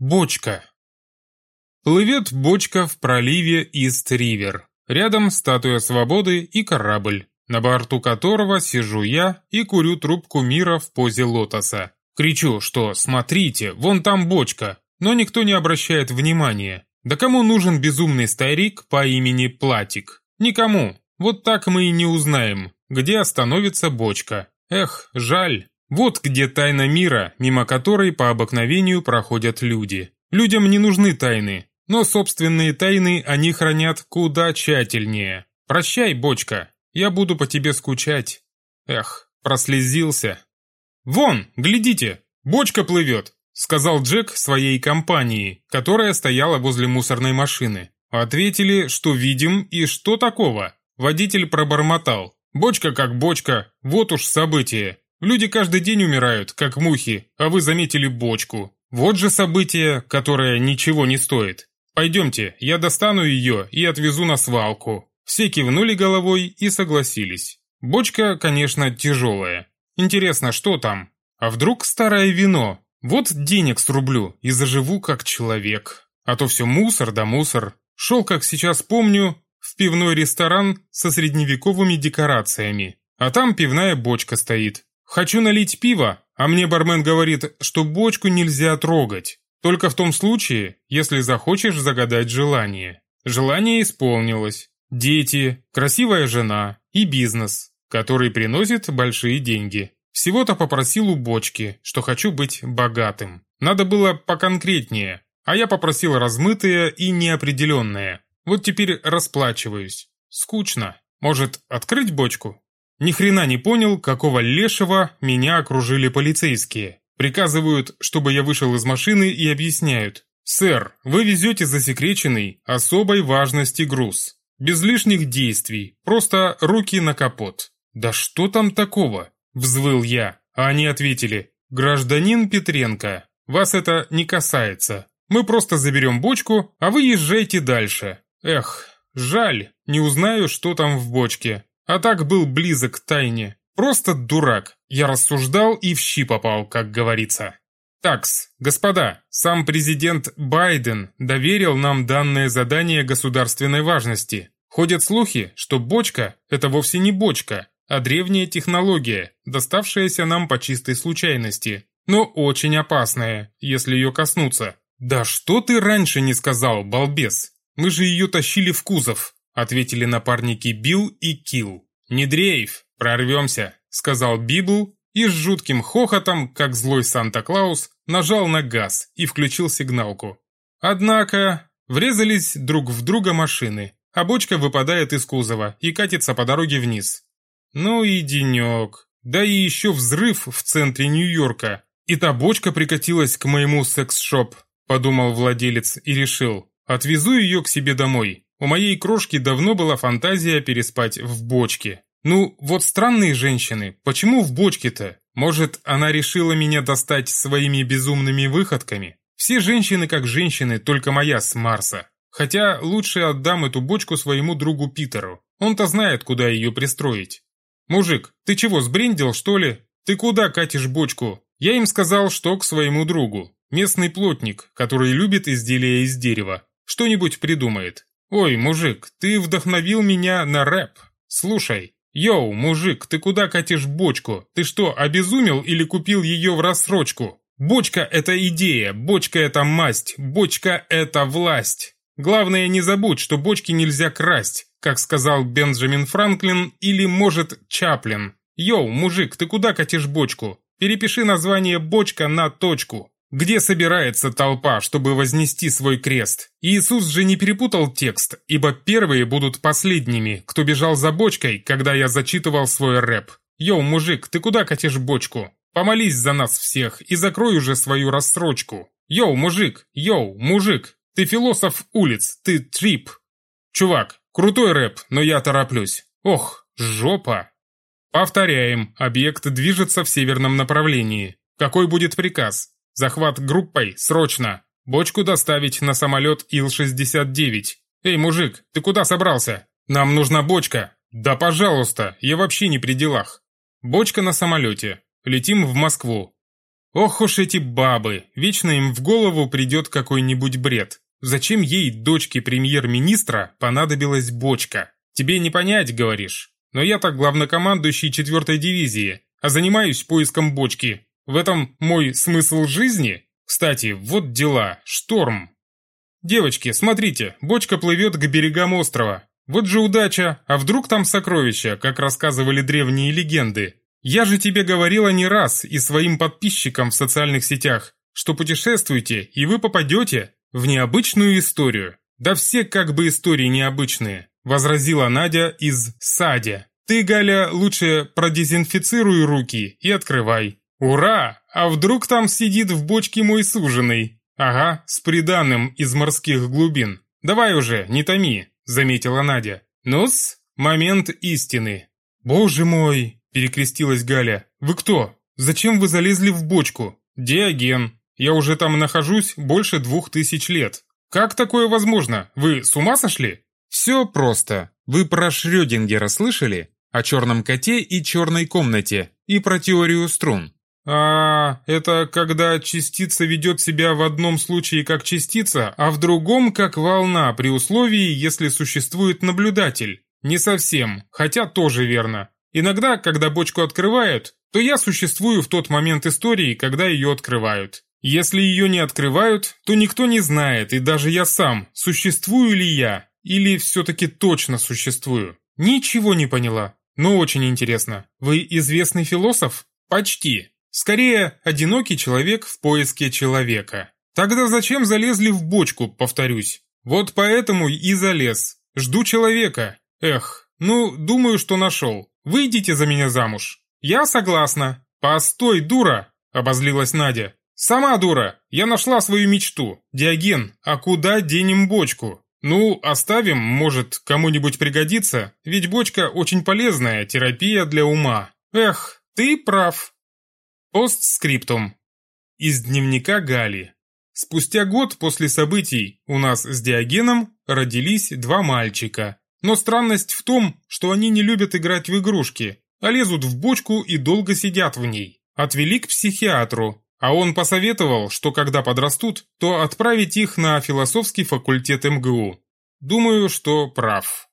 Бочка. Плывет бочка в проливе Ист-Ривер. Рядом статуя свободы и корабль, на борту которого сижу я и курю трубку мира в позе лотоса. Кричу, что «смотрите, вон там бочка», но никто не обращает внимания. Да кому нужен безумный старик по имени Платик? Никому. Вот так мы и не узнаем, где остановится бочка. Эх, жаль. Вот где тайна мира, мимо которой по обыкновению проходят люди. Людям не нужны тайны, но собственные тайны они хранят куда тщательнее. Прощай, бочка, я буду по тебе скучать. Эх, прослезился. Вон, глядите, бочка плывет, сказал Джек своей компании, которая стояла возле мусорной машины. Ответили, что видим и что такого. Водитель пробормотал. Бочка как бочка, вот уж событие. Люди каждый день умирают, как мухи, а вы заметили бочку. Вот же событие, которое ничего не стоит. Пойдемте, я достану ее и отвезу на свалку. Все кивнули головой и согласились. Бочка, конечно, тяжелая. Интересно, что там? А вдруг старое вино? Вот денег срублю и заживу как человек. А то все мусор да мусор. Шел, как сейчас помню, в пивной ресторан со средневековыми декорациями. А там пивная бочка стоит. Хочу налить пиво, а мне бармен говорит, что бочку нельзя трогать. Только в том случае, если захочешь загадать желание. Желание исполнилось. Дети, красивая жена и бизнес, который приносит большие деньги. Всего-то попросил у бочки, что хочу быть богатым. Надо было поконкретнее, а я попросил размытое и неопределенное. Вот теперь расплачиваюсь. Скучно. Может, открыть бочку? Ни хрена не понял, какого лешего меня окружили полицейские. Приказывают, чтобы я вышел из машины и объясняют. «Сэр, вы везете засекреченный, особой важности груз. Без лишних действий, просто руки на капот». «Да что там такого?» – взвыл я. А они ответили. «Гражданин Петренко, вас это не касается. Мы просто заберем бочку, а вы езжайте дальше». Эх, жаль, не узнаю, что там в бочке. А так был близок к тайне. Просто дурак. Я рассуждал и в щи попал, как говорится. Такс, господа, сам президент Байден доверил нам данное задание государственной важности. Ходят слухи, что бочка – это вовсе не бочка, а древняя технология, доставшаяся нам по чистой случайности, но очень опасная, если ее коснуться. «Да что ты раньше не сказал, балбес? Мы же ее тащили в кузов ответили напарники Билл и Килл. «Не дрейф, прорвемся», — сказал Библ и с жутким хохотом, как злой Санта-Клаус, нажал на газ и включил сигналку. Однако врезались друг в друга машины, а бочка выпадает из кузова и катится по дороге вниз. Ну и денек. Да и еще взрыв в центре Нью-Йорка. И та бочка прикатилась к моему секс-шоп, подумал владелец и решил, отвезу ее к себе домой. У моей крошки давно была фантазия переспать в бочке. Ну, вот странные женщины, почему в бочке-то? Может, она решила меня достать своими безумными выходками? Все женщины как женщины, только моя с Марса. Хотя лучше отдам эту бочку своему другу Питеру. Он-то знает, куда ее пристроить. «Мужик, ты чего, сбрендил, что ли? Ты куда катишь бочку?» Я им сказал, что к своему другу. Местный плотник, который любит изделия из дерева. Что-нибудь придумает. «Ой, мужик, ты вдохновил меня на рэп. Слушай, yo, мужик, ты куда катишь бочку? Ты что, обезумел или купил ее в рассрочку? Бочка – это идея, бочка – это масть, бочка – это власть. Главное, не забудь, что бочки нельзя красть, как сказал Бенджамин Франклин или, может, Чаплин. Yo, мужик, ты куда катишь бочку? Перепиши название «бочка» на точку. Где собирается толпа, чтобы вознести свой крест? Иисус же не перепутал текст, ибо первые будут последними, кто бежал за бочкой, когда я зачитывал свой рэп. Yo, мужик, ты куда катишь бочку? Помолись за нас всех и закрой уже свою рассрочку. Yo, мужик, yo, мужик, ты философ улиц, ты trip. Чувак, крутой рэп, но я тороплюсь. Ох, жопа. Повторяем, объект движется в северном направлении. Какой будет приказ? Захват группой, срочно! Бочку доставить на самолет Ил-69. Эй, мужик, ты куда собрался? Нам нужна бочка. Да пожалуйста, я вообще не при делах. Бочка на самолете. Летим в Москву. Ох уж эти бабы, вечно им в голову придет какой-нибудь бред. Зачем ей, дочке премьер-министра, понадобилась бочка? Тебе не понять, говоришь. Но я так главнокомандующий четвертой дивизии, а занимаюсь поиском бочки. В этом мой смысл жизни? Кстати, вот дела, шторм. Девочки, смотрите, бочка плывет к берегам острова. Вот же удача, а вдруг там сокровища, как рассказывали древние легенды? Я же тебе говорила не раз и своим подписчикам в социальных сетях, что путешествуйте, и вы попадете в необычную историю. Да все как бы истории необычные, возразила Надя из Садя. Ты, Галя, лучше продезинфицируй руки и открывай. Ура! А вдруг там сидит в бочке мой суженый? Ага, с приданным из морских глубин. Давай уже, не томи, заметила Надя. Ну-с, момент истины. Боже мой, перекрестилась Галя. Вы кто? Зачем вы залезли в бочку? Диоген. Я уже там нахожусь больше двух тысяч лет. Как такое возможно? Вы с ума сошли? Все просто. Вы про Шрёдингера слышали? О черном коте и черной комнате. И про теорию струн. А, это когда частица ведет себя в одном случае как частица, а в другом как волна, при условии, если существует наблюдатель. Не совсем, хотя тоже верно. Иногда, когда бочку открывают, то я существую в тот момент истории, когда ее открывают. Если ее не открывают, то никто не знает, и даже я сам, существую ли я, или все-таки точно существую. Ничего не поняла. Но очень интересно. Вы известный философ? Почти. Скорее, одинокий человек в поиске человека. Тогда зачем залезли в бочку, повторюсь? Вот поэтому и залез. Жду человека. Эх, ну, думаю, что нашел. Выйдите за меня замуж. Я согласна. Постой, дура, обозлилась Надя. Сама дура. Я нашла свою мечту. Диоген, а куда денем бочку? Ну, оставим, может, кому-нибудь пригодится, ведь бочка очень полезная терапия для ума. Эх, ты прав. Постскриптум. Из дневника Гали. Спустя год после событий у нас с Диогеном родились два мальчика. Но странность в том, что они не любят играть в игрушки, а лезут в бочку и долго сидят в ней. Отвели к психиатру, а он посоветовал, что когда подрастут, то отправить их на философский факультет МГУ. Думаю, что прав.